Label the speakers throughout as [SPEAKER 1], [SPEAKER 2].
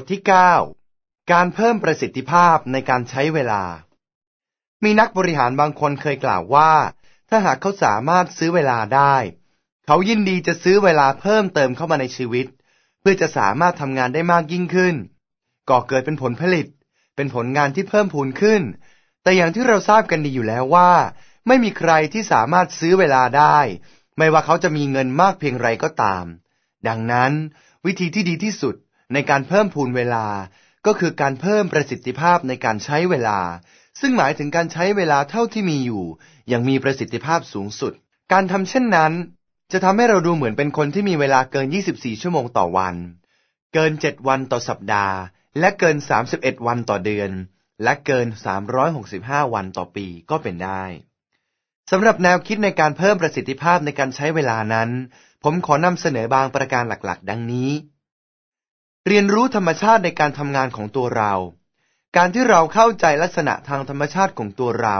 [SPEAKER 1] ทที่ 9 การเพิ่มประสิทธิภาพในการใช้เวลา มีนักบริหารบางคนเคยกล่าวว่า ถ้าหากเขาสามารถซื้อเวลาได้ เขายินดีจะซื้อเวลาเพิ่มเติมเข้ามาในชีวิต เพื่อจะสามารถทำงานได้มากยิ่งขึ้น ก่อเกิดเป็นผลผลิต เป็นผลงานที่เพิ่มพูนขึ้น แต่อย่างที่เราทราบกันดีอยู่แล้วว่า ไม่มีใครที่สามารถซื้อเวลาได้ ไม่ว่าเขาจะมีเงินมากเพียงไรก็ตาม ดังนั้น วิธีที่ดีที่สุด ในการเพิ่มพูนเวลา ก็คือการเพิ่มประสิทธิภาพในการใช้เวลา ซึ่งหมายถึงการใช้เวลาเท่าที่มีอยู่ อย่างมีประสิทธิภาพสูงสุด การทำเช่นนั้น จะทำให้เราดูเหมือนเป็นคนที่มีเวลาเกิน 24 ชั่วโมงต่อวัน เกิน 7 วันต่อสัปดาห์ และเกิน 31 วันต่อเดือน และเกิน 365 วันต่อปีก็เป็นได้สำหรับแนวคิดในการเพิ่มประสิทธิภาพในการใช้เวลานั้น ผมขอนำเสนอบางประการหลักๆ ดังนี้ เรียนรู้ธรรมชาติในการทำงานของตัวเรา การที่เราเข้าใจลักษณะทางธรรมชาติของตัวเรา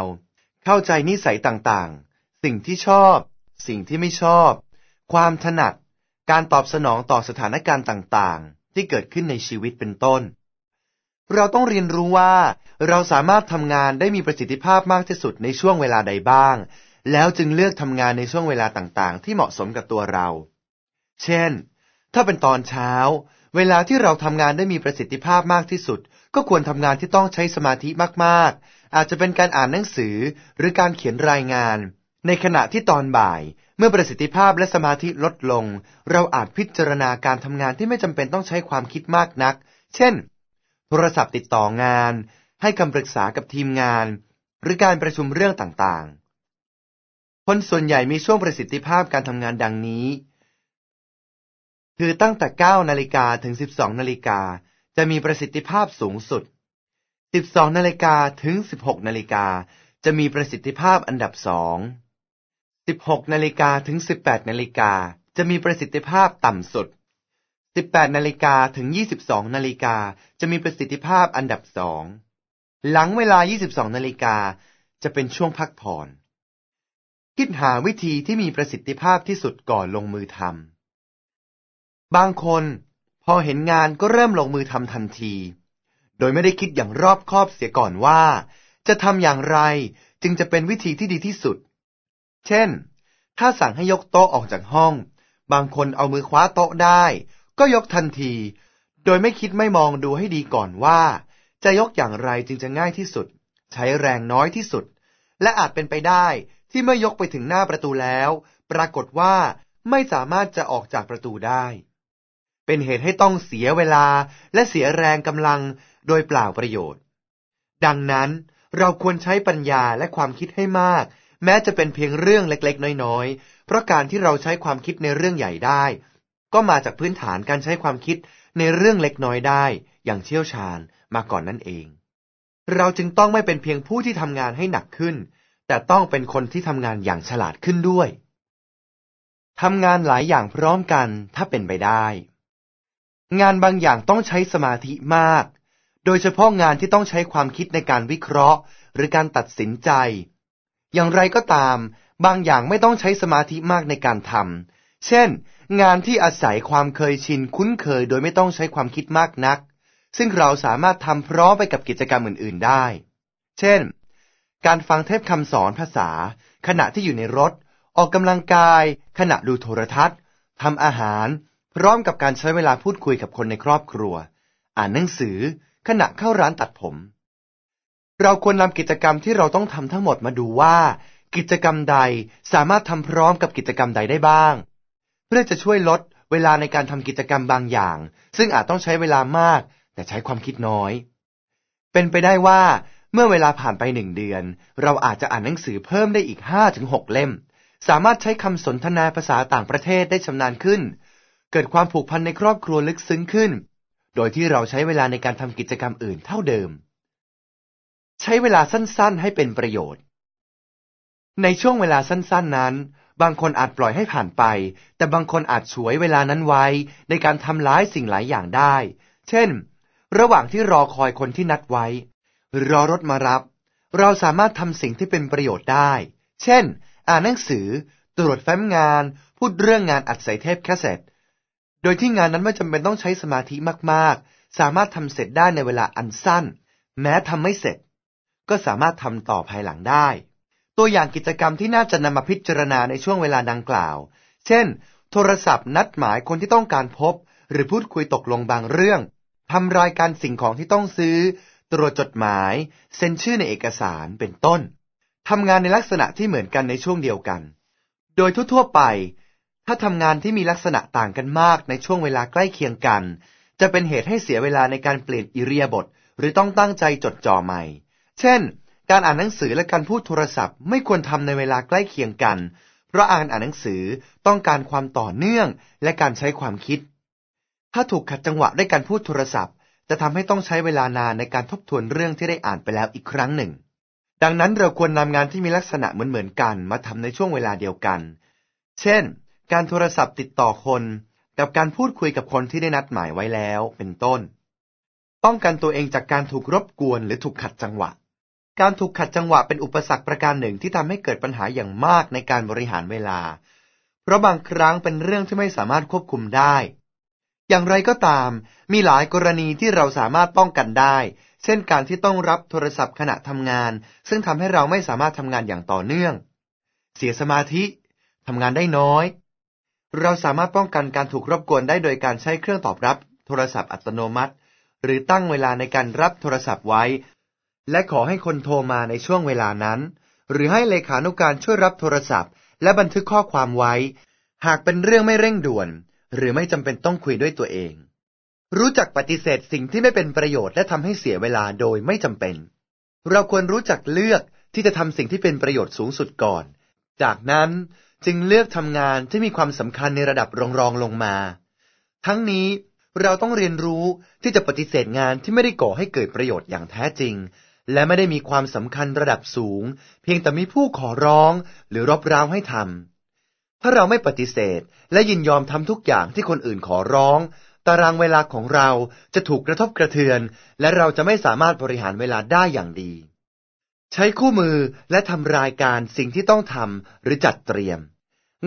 [SPEAKER 1] เข้าใจนิสัยต่างๆ สิ่งที่ชอบ สิ่งที่ไม่ชอบ ความถนัด การตอบสนองต่อสถานการณ์ต่างๆ ที่เกิดขึ้นในชีวิตเป็นต้น เราต้องเรียนรู้ว่า เราสามารถทำงานได้มีประสิทธิภาพมากที่สุดในช่วงเวลาใดบ้าง แล้วจึงเลือกทำงานในช่วงเวลาต่างๆ ที่เหมาะสมกับตัวเรา เช่น ถ้าเป็นตอนเช้า เวลาที่เราทำงานได้มีประสิทธิภาพมากที่สุด ก็ควรทำงานที่ต้องใช้สมาธิมากๆ อาจจะเป็นการอ่านหนังสือหรือการเขียนรายงาน ในขณะที่ตอนบ่าย เมื่อประสิทธิภาพและสมาธิลดลง เราอาจพิจารณาการทำงานที่ไม่จำเป็นต้องใช้ความคิดมากนัก เช่น โทรศัพท์ติดต่องาน ให้คำปรึกษากับทีมงาน หรือการประชุมเรื่องต่างๆ คนส่วนใหญ่มีช่วงประสิทธิภาพการทำงานดังนี้ คือตั้งแต่ 9 นาฬิกาถึง 12 นาฬิกาจะมีประสิทธิภาพสูงสุด 12 นาฬิกาถึง 16 นาฬิกาจะมีประสิทธิภาพอันดับสอง 16 นาฬิกาถึง 18 นาฬิกาจะมีประสิทธิภาพต่ำสุด 18 นาฬิกาถึง 22 นาฬิกาจะมีประสิทธิภาพอันดับสอง หลังเวลา 22 นาฬิกาจะเป็นช่วงพักผ่อน คิดหาวิธีที่มีประสิทธิภาพที่สุดก่อนลงมือทำ บางคนพอเห็นงานก็เริ่มลงมือทำทันที โดยไม่ได้คิดอย่างรอบคอบเสียก่อนว่า จะทำอย่างไรจึงจะเป็นวิธีที่ดีที่สุด เช่น ถ้าสั่งให้ยกโต๊ะออกจากห้อง บางคนเอามือคว้าโต๊ะได้ ก็ยกทันที โดยไม่คิดไม่มองดูให้ดีก่อนว่า จะยกอย่างไรจึงจะง่ายที่สุด ใช้แรงน้อยที่สุด และอาจเป็นไปได้ที่เมื่อยกไปถึงหน้าประตูแล้ว ปรากฏว่าไม่สามารถจะออกจากประตูได้ เป็นเหตุให้ต้องเสียเวลาและเสียแรงกำลังโดยเปล่าประโยชน์ ดังนั้นเราควรใช้ปัญญาและความคิดให้มาก แม้จะเป็นเพียงเรื่องเล็กๆ น้อยๆ เพราะการที่เราใช้ความคิดในเรื่องใหญ่ได้ ก็มาจากพื้นฐานการใช้ความคิดในเรื่องเล็กน้อยได้ อย่างเชี่ยวชาญมาก่อนนั่นเอง เราจึงต้องไม่เป็นเพียงผู้ที่ทำงานให้หนักขึ้น แต่ต้องเป็นคนที่ทำงานอย่างฉลาดขึ้นด้วยทำงานหลายอย่างพร้อมกันถ้าเป็นไปได้ งานบางอย่างต้องใช้สมาธิมาก โดยเฉพาะงานที่ต้องใช้ความคิดในการวิเคราะห์ หรือการตัดสินใจ อย่างไรก็ตาม บางอย่างไม่ต้องใช้สมาธิมากในการทำ เช่น งานที่อาศัยความเคยชินคุ้นเคย โดยไม่ต้องใช้ความคิดมากนัก ซึ่งเราสามารถทำพร้อมไปกับกิจกรรมอื่น ๆ ได้ เช่น การฟังเทปคำสอนภาษา ขณะที่อยู่ในรถ ออกกำลังกาย ขณะดูโทรทัศน์ทำอาหาร พร้อมกับการใช้เวลาพูดคุยกับคนในครอบครัว อ่านหนังสือขณะเข้าร้านตัดผม เราควรนำกิจกรรมที่เราต้องทำทั้งหมดมาดูว่า กิจกรรมใดสามารถทำพร้อมกับกิจกรรมใดได้บ้าง เพื่อจะช่วยลดเวลาในการทำกิจกรรมบางอย่าง ซึ่งอาจต้องใช้เวลามาก แต่ใช้ความคิดน้อย เป็นไปได้ว่า เมื่อเวลาผ่านไปหนึ่งเดือน เราอาจจะอ่านหนังสือเพิ่มได้อีกห้าถึงหกเล่ม สามารถใช้คำสนทนาภาษาต่างประเทศได้ชำนาญขึ้น เกิดความผูกพันในครอบครัวลึกซึ้งขึ้น โดยที่เราใช้เวลาในการทำกิจกรรมอื่นเท่าเดิม ใช้เวลาสั้นๆ ให้เป็นประโยชน์ ในช่วงเวลาสั้นๆนั้น บางคนอาจปล่อยให้ผ่านไป แต่บางคนอาจฉวยเวลานั้นไว้ ในการทำหลายสิ่งหลายอย่างได้ เช่น ระหว่างที่รอคอยคนที่นัดไว้ รอรถมารับ เราสามารถทำสิ่งที่เป็นประโยชน์ได้ เช่น อ่านหนังสือ ตรวจแฟ้มงาน พูดเรื่องงานอัดใส่เทปแคสเซ็ต โดยที่งานนั้นไม่จำเป็นต้องใช้สมาธิมากๆ สามารถทำเสร็จได้ในเวลาอันสั้น แม้ทำไม่เสร็จ ก็สามารถทำต่อภายหลังได้ ตัวอย่างกิจกรรมที่น่าจะนำมาพิจารณาในช่วงเวลาดังกล่าว เช่น โทรศัพท์นัดหมายคนที่ต้องการพบ หรือพูดคุยตกลงบางเรื่องทำรายการสิ่งของที่ต้องซื้อ ตรวจจดหมาย เซ็นชื่อในเอกสารเป็นต้นทำงานในลักษณะที่เหมือนกันในช่วงเดียวกัน โดยทั่วๆไป ถ้าทำงานที่มีลักษณะต่างกันมากในช่วงเวลาใกล้เคียงกัน จะเป็นเหตุให้เสียเวลาในการเปลี่ยนอิเรียบท หรือต้องตั้งใจจดจ่อใหม่ เช่น การอ่านหนังสือและการพูดโทรศัพท์ ไม่ควรทำในเวลาใกล้เคียงกัน เพราะอ่านอ่านหนังสือต้องการความต่อเนื่องและการใช้ความคิด ถ้าถูกขัดจังหวะด้วยการพูดโทรศัพท์ จะทำให้ต้องใช้เวลานานในการทบทวนเรื่องที่ได้อ่านไปแล้วอีกครั้งหนึ่ง ดังนั้นเราควรนำงานที่มีลักษณะเหมือนๆกันมาทำในช่วงเวลาเดียวกัน เช่น การโทรศัพท์ติดต่อคน กับการพูดคุยกับคนที่ได้นัดหมายไว้แล้ว เป็นต้น ป้องกันตัวเองจากการถูกรบกวนหรือถูกขัดจังหวะ การถูกขัดจังหวะเป็นอุปสรรคประการหนึ่งที่ทำให้เกิดปัญหาอย่างมากในการบริหารเวลา เพราะบางครั้งเป็นเรื่องที่ไม่สามารถควบคุมได้ อย่างไรก็ตาม มีหลายกรณีที่เราสามารถป้องกันได้ เช่นการที่ต้องรับโทรศัพท์ขณะทำงาน ซึ่งทำให้เราไม่สามารถทำงานอย่างต่อเนื่อง เสียสมาธิทำงานได้น้อย เราสามารถป้องกันการถูกรบกวนได้โดยการใช้เครื่องตอบรับโทรศัพท์อัตโนมัติ หรือตั้งเวลาในการรับโทรศัพท์ไว้ และขอให้คนโทรมาในช่วงเวลานั้น หรือให้เลขานุการช่วยรับโทรศัพท์ และบันทึกข้อความไว้ หากเป็นเรื่องไม่เร่งด่วน หรือไม่จำเป็นต้องคุยด้วยตัวเอง รู้จักปฏิเสธสิ่งที่ไม่เป็นประโยชน์และทำให้เสียเวลาโดยไม่จำเป็น เราควรรู้จักเลือกที่จะทำสิ่งที่เป็นประโยชน์สูงสุดก่อน จากนั้น จึงเลือกทำงานที่มีความสำคัญในระดับรองรองลงมา ทั้งนี้เราต้องเรียนรู้ที่จะปฏิเสธงานที่ไม่ได้ก่อให้เกิดประโยชน์อย่างแท้จริง และไม่ได้มีความสำคัญระดับสูง เพียงแต่มีผู้ขอร้องหรือรบร้าวให้ทำถ้าเราไม่ปฏิเสธและยินยอมทำทุกอย่างที่คนอื่นขอร้อง ตารางเวลาของเราจะถูกกระทบกระเทือน และเราจะไม่สามารถบริหารเวลาได้อย่างดี ใช้คู่มือและทำรายการสิ่งที่ต้องทำหรือจัดเตรียม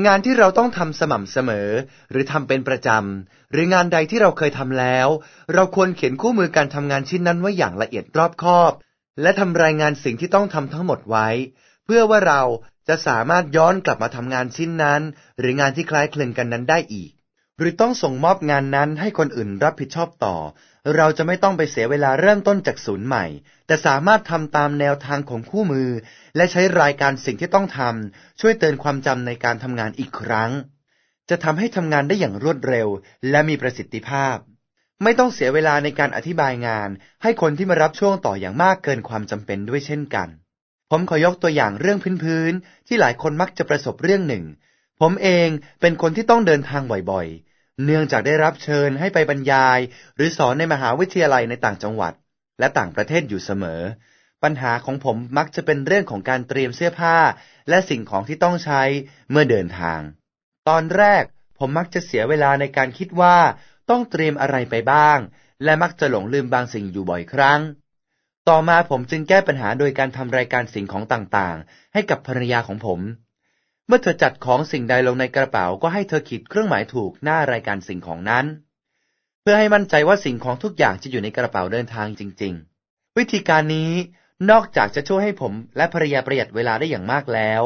[SPEAKER 1] งานที่เราต้องทำสม่ำเสมอ หรือทำเป็นประจำหรืองานใดที่เราเคยทำแล้ว เราควรเขียนคู่มือการทำงานชิ้นนั้นไว้อย่างละเอียดรอบคอบ และทำรายงานสิ่งที่ต้องทำทั้งหมดไว้ เพื่อว่าเราจะสามารถย้อนกลับมาทำงานชิ้นนั้น หรืองานที่คล้ายคลึงกันนั้นได้อีก หรือต้องส่งมอบงานนั้นให้คนอื่นรับผิดชอบต่อ เราจะไม่ต้องไปเสียเวลาเริ่มต้นจากศูนย์ใหม่ แต่สามารถทำตามแนวทางของคู่มือ และใช้รายการสิ่งที่ต้องทำช่วยเตือนความจำในการทำงานอีกครั้ง จะทำให้ทำงานได้อย่างรวดเร็ว และมีประสิทธิภาพ ไม่ต้องเสียเวลาในการอธิบายงาน ให้คนที่มารับช่วงต่ออย่างมากเกินความจำเป็นด้วยเช่นกัน ผมขอยกตัวอย่างเรื่องพื้นๆที่หลายคนมักจะประสบเรื่องหนึ่ง ผมเองเป็นคนที่ต้องเดินทางบ่อยๆ เนื่องจากได้รับเชิญให้ไปบรรยาย หรือสอนในมหาวิทยาลัยในต่างจังหวัด และต่างประเทศอยู่เสมอ ปัญหาของผมมักจะเป็นเรื่องของการเตรียมเสื้อผ้า และสิ่งของที่ต้องใช้เมื่อเดินทาง ตอนแรกผมมักจะเสียเวลาในการคิดว่าต้องเตรียมอะไรไปบ้าง และมักจะหลงลืมบางสิ่งอยู่บ่อยครั้ง ต่อมาผมจึงแก้ปัญหาโดยการทำรายการสิ่งของต่างๆ ให้กับภรรยาของผม เมื่อเธอจัดของสิ่งใดลงในกระเป๋าก็ให้เธอขีดเครื่องหมายถูกหน้ารายการสิ่งของนั้น เพื่อให้มั่นใจว่าสิ่งของทุกอย่างจะอยู่ในกระเป๋าเดินทางจริง ๆ วิธีการนี้นอกจากจะช่วยให้ผมและภรรยาประหยัดเวลาได้อย่างมากแล้ว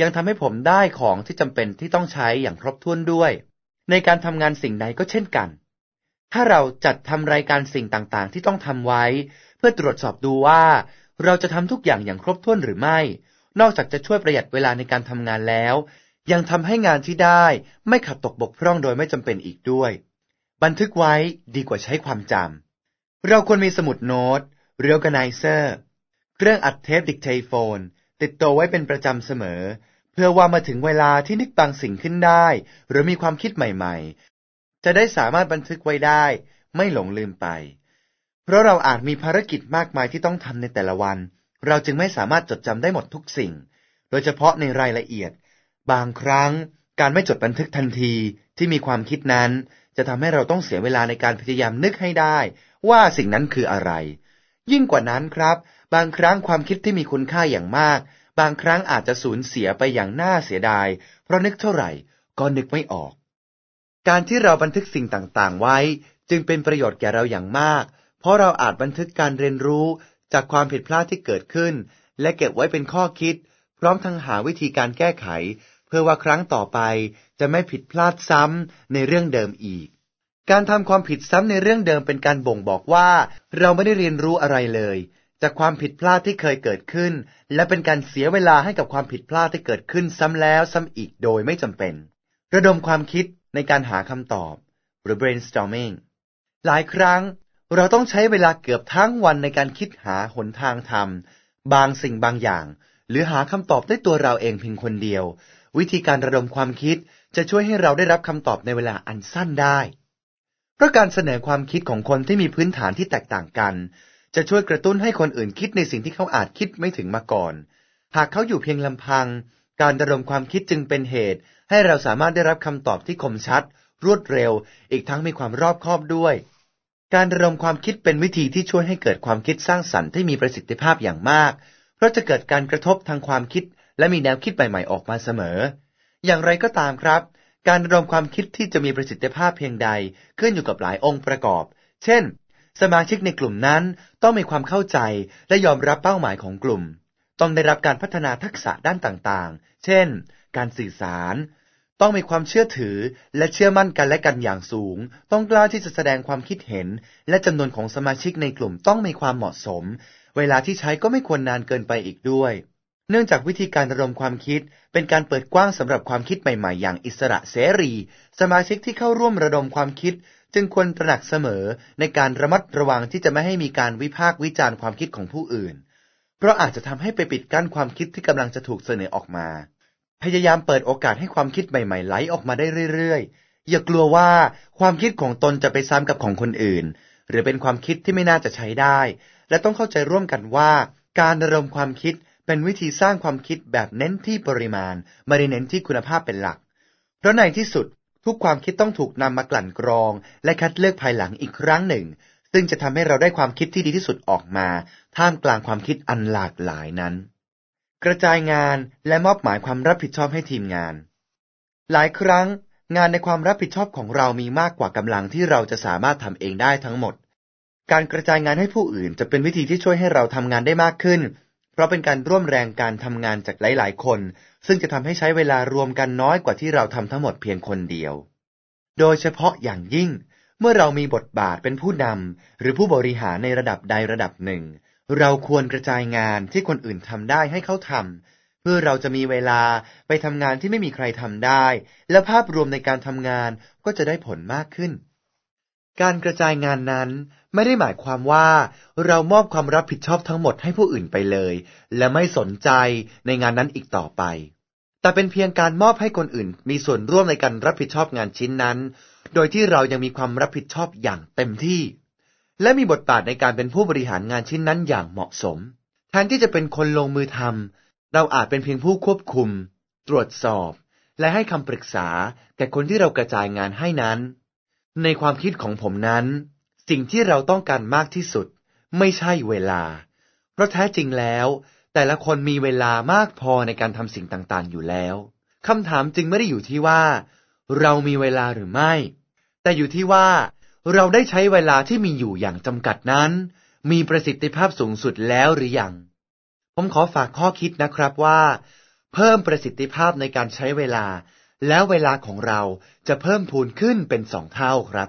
[SPEAKER 1] ยังทำให้ผมได้ของที่จำเป็นที่ต้องใช้อย่างครบถ้วนด้วย ในการทำงานสิ่งใดก็เช่นกัน ถ้าเราจัดทำรายการสิ่งต่างๆ ที่ต้องทำไว้ เพื่อตรวจสอบดูว่า เราจะทำทุกอย่างอย่างครบถ้วนหรือไม่ นอกจากจะช่วยประหยัดเวลาในการทำงานแล้ว ยังทำให้งานที่ได้ไม่ขาดตกบกพร่องโดยไม่จำเป็นอีกด้วย บันทึกไว้ดีกว่าใช้ความจำเราควรมีสมุดโน้ต organizer เครื่องอัดเทป dictaphone ติดตัวไว้เป็นประจำเสมอ เพื่อว่ามาถึงเวลาที่นึกบางสิ่งขึ้นได้ หรือมีความคิดใหม่ๆ จะได้สามารถบันทึกไว้ได้ ไม่หลงลืมไป เพราะเราอาจมีภารกิจมากมายที่ต้องทำในแต่ละวัน เราจึงไม่สามารถจดจำได้หมดทุกสิ่ง โดยเฉพาะในรายละเอียด บางครั้งการไม่จดบันทึกทันทีที่มีความคิดนั้น จะทำให้เราต้องเสียเวลาในการพยายามนึกให้ได้ ว่าสิ่งนั้นคืออะไร ยิ่งกว่านั้นครับ บางครั้งความคิดที่มีคุณค่าอย่างมาก บางครั้งอาจจะสูญเสียไปอย่างน่าเสียดาย เพราะนึกเท่าไหร่ก็นึกไม่ออก การที่เราบันทึกสิ่งต่างๆ ไว้ จึงเป็นประโยชน์แก่เราอย่างมาก เพราะเราอาจบันทึกการเรียนรู้ จากความผิดพลาดที่เกิดขึ้น และเก็บไว้เป็นข้อคิด พร้อมทั้งหาวิธีการแก้ไข เพื่อว่าครั้งต่อไปจะไม่ผิดพลาดซ้ำในเรื่องเดิมอีก การทำความผิดซ้ำในเรื่องเดิมเป็นการบ่งบอกว่า เราไม่ได้เรียนรู้อะไรเลย จากความผิดพลาดที่เคยเกิดขึ้น และเป็นการเสียเวลาให้กับความผิดพลาดที่เกิดขึ้นซ้ำแล้วซ้ำอีกโดยไม่จำเป็น ระดมความคิดในการหาคำตอบหรือ brainstorming หลายครั้ง เราต้องใช้เวลาเกือบทั้งวันในการคิดหาหนทางทำบางสิ่งบางอย่าง หรือหาคำตอบด้วยตัวเราเองเพียงคนเดียว วิธีการระดมความคิดจะช่วยให้เราได้รับคำตอบในเวลาอันสั้นได้ เพราะการเสนอความคิดของคนที่มีพื้นฐานที่แตกต่างกัน จะช่วยกระตุ้นให้คนอื่นคิดในสิ่งที่เขาอาจคิดไม่ถึงมาก่อน หากเขาอยู่เพียงลำพัง การระดมความคิดจึงเป็นเหตุ ให้เราสามารถได้รับคำตอบที่คมชัด รวดเร็ว อีกทั้งมีความรอบคอบด้วย การระดมความคิดเป็นวิธีที่ช่วยให้เกิดความคิดสร้างสรรค์ที่มีประสิทธิภาพอย่างมาก เพราะจะเกิดการกระทบทางความคิด และมีแนวคิดใหม่ ๆ ออกมาเสมอ อย่างไรก็ตามครับ การระดมความคิดที่จะมีประสิทธิภาพเพียงใดขึ้นอยู่กับหลายองค์ประกอบ เช่น สมาชิกในกลุ่มนั้นต้องมีความเข้าใจและยอมรับเป้าหมายของกลุ่ม ต้องได้รับการพัฒนาทักษะด้านต่างๆ เช่น การสื่อสาร ต้องมีความเชื่อถือและเชื่อมั่นกันและกันอย่างสูง ต้องกล้าที่จะแสดงความคิดเห็น และจำนวนของสมาชิกในกลุ่มต้องมีความเหมาะสม เวลาที่ใช้ก็ไม่ควรนานเกินไปอีกด้วย เนื่องจากวิธีการระดมความคิด เป็นการเปิดกว้างสำหรับความคิดใหม่ๆ อย่างอิสระเสรี สมาชิกที่เข้าร่วมระดมความคิด จึงควรตระหนักเสมอในการระมัดระวังที่จะไม่ให้มีการวิพากษ์วิจารณ์ความคิดของผู้อื่น เพราะอาจจะทำให้ไปปิดกั้นความคิดที่กำลังจะถูกเสนอออกมา พยายามเปิดโอกาสให้ความคิดใหม่ๆไหลออกมาได้เรื่อยๆ อย่ากลัวว่าความคิดของตนจะไปซ้ำกับของคนอื่น หรือเป็นความคิดที่ไม่น่าจะใช้ได้ และต้องเข้าใจร่วมกันว่า การระดมความคิดเป็นวิธีสร้างความคิดแบบเน้นที่ปริมาณ ไม่ได้เน้นที่คุณภาพเป็นหลัก เพราะในที่สุดทุกความคิดต้องถูกนำมากลั่นกรอง และคัดเลือกภายหลังอีกครั้งหนึ่ง ซึ่งจะทำให้เราได้ความคิดที่ดีที่สุดออกมา ท่ามกลางความคิดอันหลากหลายนั้น กระจายงานและมอบหมายความรับผิดชอบให้ทีมงาน หลายครั้งงานในความรับผิดชอบของเรามีมากกว่ากำลังที่เราจะสามารถทำเองได้ทั้งหมด การกระจายงานให้ผู้อื่นจะเป็นวิธีที่ช่วยให้เราทำงานได้มากขึ้น เพราะเป็นการร่วมแรงการทำงานจากหลาย ๆ คน ซึ่งจะทำให้ใช้เวลารวมกันน้อยกว่าที่เราทำทั้งหมดเพียงคนเดียว โดยเฉพาะอย่างยิ่ง เมื่อเรามีบทบาทเป็นผู้นำหรือผู้บริหารในระดับใดระดับหนึ่ง เราควรกระจายงานที่คนอื่นทำได้ให้เขาทำเพื่อเราจะมีเวลาไปทำงานที่ไม่มีใครทำได้ และภาพรวมในการทำงานก็จะได้ผลมากขึ้น การกระจายงานนั้นไม่ได้หมายความว่า เรามอบความรับผิดชอบทั้งหมดให้ผู้อื่นไปเลย และไม่สนใจในงานนั้นอีกต่อไป แต่เป็นเพียงการมอบให้คนอื่น มีส่วนร่วมในการรับผิดชอบงานชิ้นนั้น โดยที่เรายังมีความรับผิดชอบอย่างเต็มที่ และมีบทบาทในการเป็นผู้บริหารงานชิ้นนั้นอย่างเหมาะสม แทนที่จะเป็นคนลงมือทำเราอาจเป็นเพียงผู้ควบคุม ตรวจสอบ และให้คำปรึกษาแก่คนที่เรากระจายงานให้นั้น ในความคิดของผมนั้น สิ่งที่เราต้องการมากที่สุด ไม่ใช่เวลา เพราะแท้จริงแล้ว แต่ละคนมีเวลามากพอในการทำสิ่งต่างๆ อยู่แล้วคำถามจึงไม่ได้อยู่ที่ว่า เรามีเวลาหรือไม่ แต่อยู่ที่ว่า เราได้ใช้เวลาที่มีอยู่อย่างจำกัดนั้น มีประสิทธิภาพสูงสุดแล้วหรือยัง ผมขอฝากข้อคิดนะครับว่า เพิ่มประสิทธิภาพในการใช้เวลา แล้วเวลาของเราจะเพิ่มพูนขึ้นเป็นสองเท่าครับ